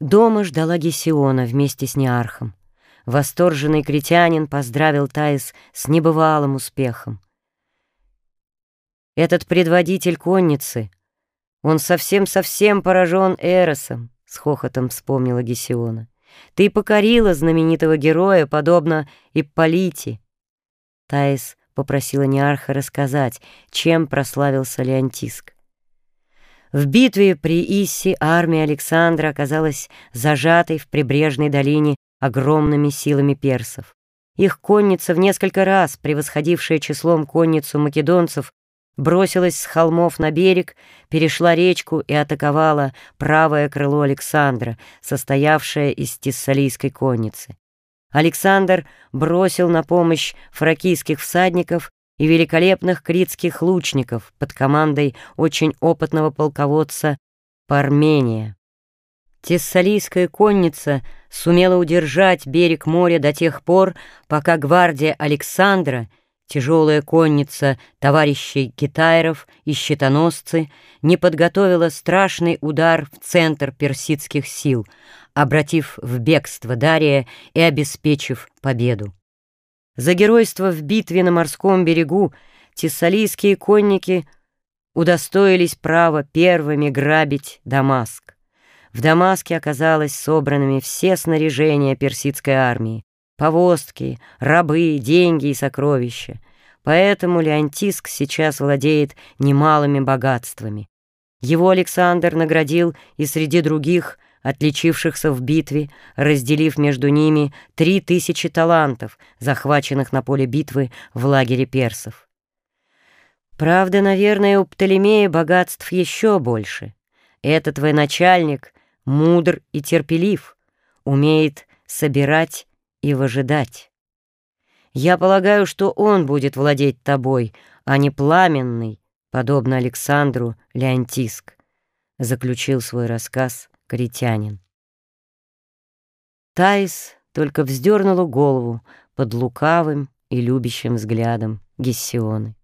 Дома ждала Гесиона вместе с Неархом. Восторженный критянин поздравил Таис с небывалым успехом. Этот предводитель конницы, он совсем-совсем поражен Эросом, с хохотом вспомнила Гесиона. Ты покорила знаменитого героя, подобно Ипполите. Таис попросила Неарха рассказать, чем прославился Леонтиск. В битве при Иссе армия Александра оказалась зажатой в прибрежной долине огромными силами персов. Их конница, в несколько раз превосходившая числом конницу македонцев, бросилась с холмов на берег, перешла речку и атаковала правое крыло Александра, состоявшее из тессалийской конницы. Александр бросил на помощь фракийских всадников и великолепных критских лучников под командой очень опытного полководца Пармения. Тессалийская конница сумела удержать берег моря до тех пор, пока гвардия Александра, тяжелая конница товарищей китайров и щитоносцы, не подготовила страшный удар в центр персидских сил, обратив в бегство Дария и обеспечив победу. За геройство в битве на морском берегу тессалийские конники удостоились права первыми грабить Дамаск. В Дамаске оказалось собранными все снаряжения персидской армии, повозки, рабы, деньги и сокровища. Поэтому Леонтиск сейчас владеет немалыми богатствами. Его Александр наградил и среди других отличившихся в битве, разделив между ними три тысячи талантов, захваченных на поле битвы в лагере персов. Правда, наверное, у Птолемея богатств еще больше. Этот военачальник мудр и терпелив, умеет собирать и выжидать. Я полагаю, что он будет владеть тобой, а не пламенный, подобно Александру Леонтиск, заключил свой рассказ критянин. Таис только вздернула голову под лукавым и любящим взглядом Гессионы.